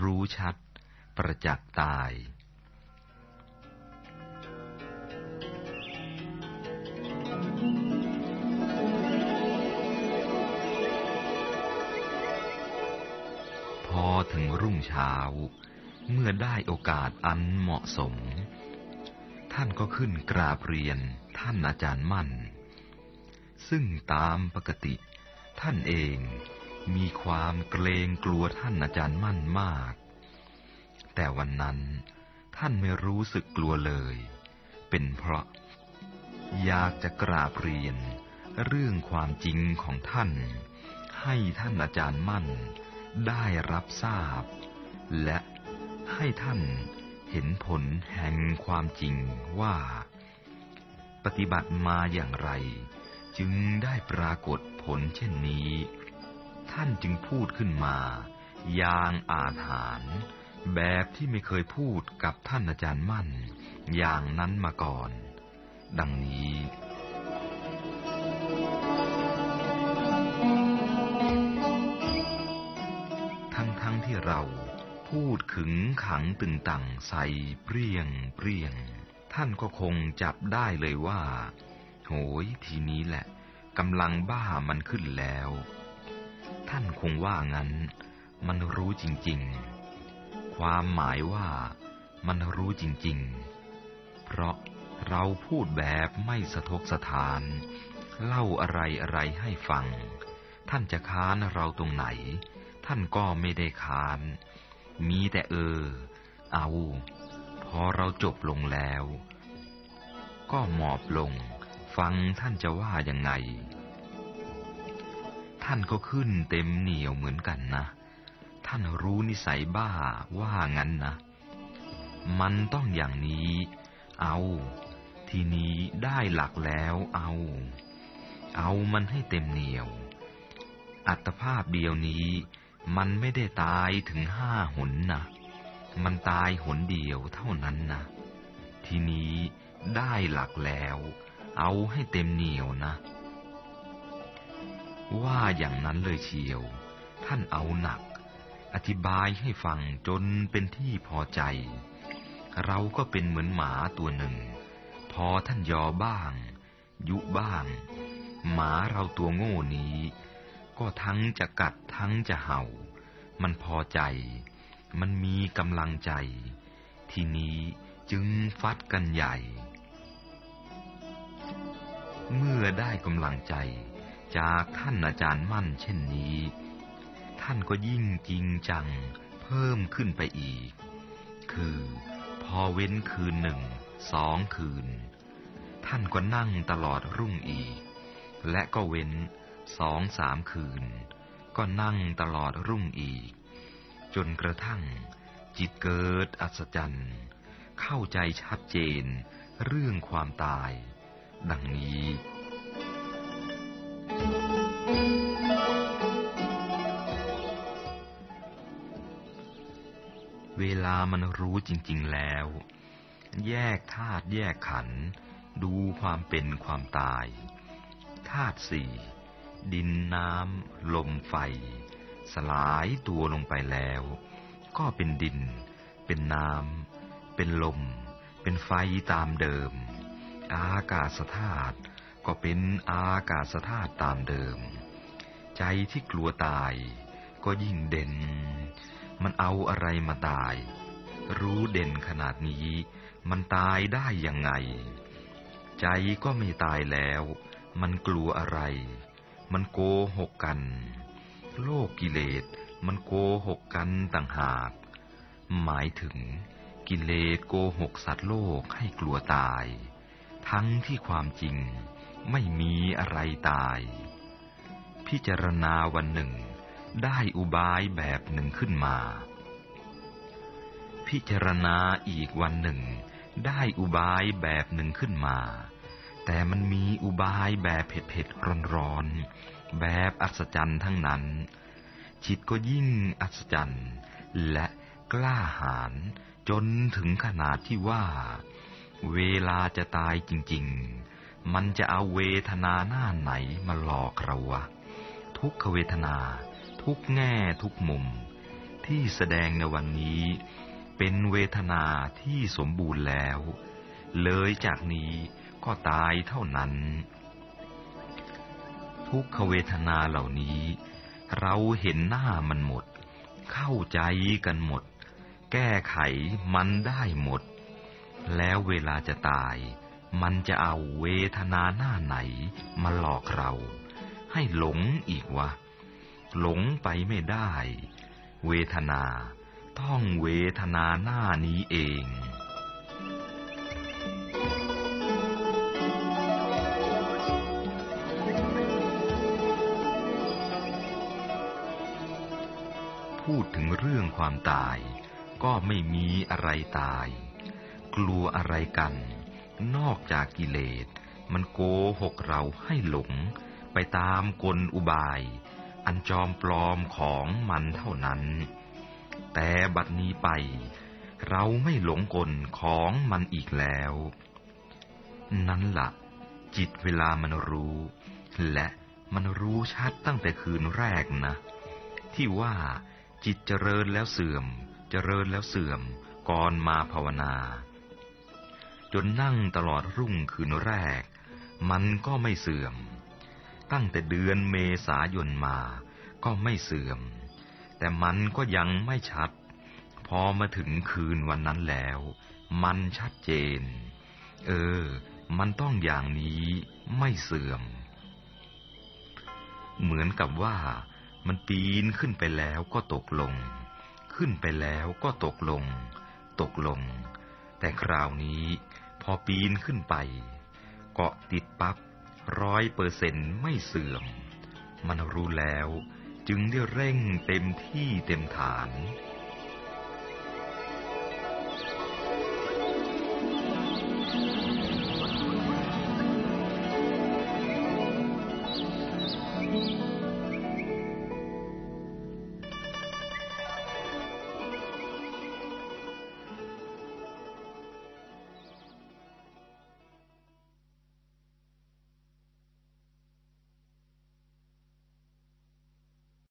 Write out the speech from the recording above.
รู้ชัด ประจักษ์ตาย พอถึงรุ่งเช้า เมื่อได้โอกาสอันเหมาะสม ท่านก็ขึ้นกราบเรียนท่านอาจารย์มั่น ซึ่งตามปกติท่านเอง มีความเกรงกลัวท่านอาจารย์มั่นมาก แต่วันนั้นท่านไม่รู้สึกกลัวเลย เป็นเพราะ อยากจะกราบเรียน เรื่องความจริงของท่าน ให้ท่านอาจารย์มั่น ได้รับทราบ และให้ท่านเห็นผลแห่งความจริงว่า ปฏิบัติมาอย่างไร จึงได้ปรากฏผลเช่นนี้ ท่านจึงพูดขึ้นมา อย่างอาถรรพ์แบบที่ไม่เคยพูดกับท่านอาจารย์มั่น อย่างนั้นมาก่อน ดังนี้ทั้งๆทที่เราพูดขึงขังตึงตังใส่เปรี้ยงเปรี้ยง ท่านก็คงจับได้เลยว่า โหยทีนี้แหละกำลังบ้ามันขึ้นแล้ว ท่านคงว่างั้น มันรู้จริงๆ ความหมายว่ามันรู้จริงๆ เพราะเราพูดแบบไม่สะทกสถาน เล่าอะไรอะไรให้ฟัง ท่านจะค้านเราตรงไหน ท่านก็ไม่ได้ค้าน มีแต่เออ เอาพอเราจบลงแล้ว ก็หมอบลง ฟังท่านจะว่ายังไง ท่านก็ขึ้นเต็มเหนียวเหมือนกันนะ ท่านรู้นิสัยบ้าว่างั้นนะ มันต้องอย่างนี้ เอา ทีนี้ได้หลักแล้วเอา เอามันให้เต็มเหนียว อัตภาพเดียวนี้ มันไม่ได้ตายถึงห้าหนนะมันตายหนเดียวเท่านั้นนะทีนี้ได้หลักแล้ว เอาให้เต็มเหนียวนะ ว่าอย่างนั้นเลยเชียว ท่านเอาหนัก อธิบายให้ฟังจนเป็นที่พอใจ เราก็เป็นเหมือนหมาตัวหนึ่ง พอท่านยอบ้าง ยุบ้าง หมาเราตัวโง่นี้ ก็ทั้งจะกัดทั้งจะเห่า มันพอใจ มันมีกำลังใจ ทีนี้จึงฟัดกันใหญ่ เมื่อได้กำลังใจ จากท่านอาจารย์มั่นเช่นนี้ ท่านก็ยิ่งจริงจังเพิ่มขึ้นไปอีก คือพอเว้นคืนหนึ่งสองคืน ท่านก็นั่งตลอดรุ่งอีก และก็เว้นสองสามคืน ก็นั่งตลอดรุ่งอีก จนกระทั่ง จิตเกิดอัศจรรย์ เข้าใจชัดเจนเรื่องความตาย ดังนี้ เวลามันรู้จริง ๆแล้ว แยกธาตุแยกขัน ดูความเป็นความตาย ธาตุสี่ ดินน้ำ ลมไฟ สลายตัวลงไปแล้ว ก็เป็นดิน เป็นน้ำ เป็นลม เป็นไฟตามเดิม อากาศธาตุก็เป็นอากาศธาตุตามเดิม ใจที่กลัวตายก็ยิ่งเด่น มันเอาอะไรมาตาย รู้เด่นขนาดนี้ มันตายได้ยังไง ใจก็ไม่ตายแล้ว มันกลัวอะไร มันโกหกกัน โลกกิเลสมันโกหกกันต่างหาก หมายถึงกิเลสโกหกสัตว์โลกให้กลัวตาย ทั้งที่ความจริงไม่มีอะไรตาย พิจารณาวันหนึ่ง ได้อุบายแบบหนึ่งขึ้นมา พิจารณาอีกวันหนึ่ง ได้อุบายแบบหนึ่งขึ้นมา แต่มันมีอุบายแบบเผ็ดเผ็ดร้อนร้อนแบบอัศจรรย์ทั้งนั้น จิตก็ยิ่งอัศจรรย์ และกล้าหาญจนถึงขนาดที่ว่า เวลาจะตายจริง ๆ มันจะเอาเวทนาหน้าไหนมาหลอกเราวะ ทุกขเวทนา ทุกแง่ทุกมุมที่ที่แสดงในวันนี้ เป็นเวทนาที่สมบูรณ์แล้ว เลยจากนี้ก็ตายเท่านั้น ทุกขเวทนาเหล่านี้ เราเห็นหน้ามันหมด เข้าใจกันหมด แก้ไขมันได้หมด แล้วเวลาจะตาย มันจะเอาเวทนาหน้าไหนมาหลอกเรา ให้หลงอีกวะ หลงไปไม่ได้ เวทนา ต้องเวทนาหน้านี้เองพูดถึงเรื่องความตาย ก็ไม่มีอะไรตาย กลัวอะไรกัน นอกจากกิเลส มันโกหกเราให้หลง ไปตามกลอุบาย อันจอมปลอมของมันเท่านั้น แต่บัดนี้ไป เราไม่หลงกลของมันอีกแล้ว นั้นละ่ะ จิตเวลามันรู้ และมันรู้ชัดตั้งแต่คืนแรกนะ ที่ว่าจิตเจริญแล้วเสื่อม เจริญแล้วเสื่อม ก่อนมาภาวนา จนนั่งตลอดรุ่งคืนแรก มันก็ไม่เสื่อม ตั้งแต่เดือนเมษายนมา ก็ไม่เสื่อม แต่มันก็ยังไม่ชัด พอมาถึงคืนวันนั้นแล้ว มันชัดเจน เออ มันต้องอย่างนี้ไม่เสื่อม เหมือนกับว่ามันปีนขึ้นไปแล้วก็ตกลง ขึ้นไปแล้วก็ตกลง ตกลง แต่คราวนี้พอปีนขึ้นไป เกาะติดปับ๊บ ร้อยเปอร์เซ็นต์ไม่เสื่อม มันรู้แล้วจึงได้เร่งเต็มที่เต็มฐาน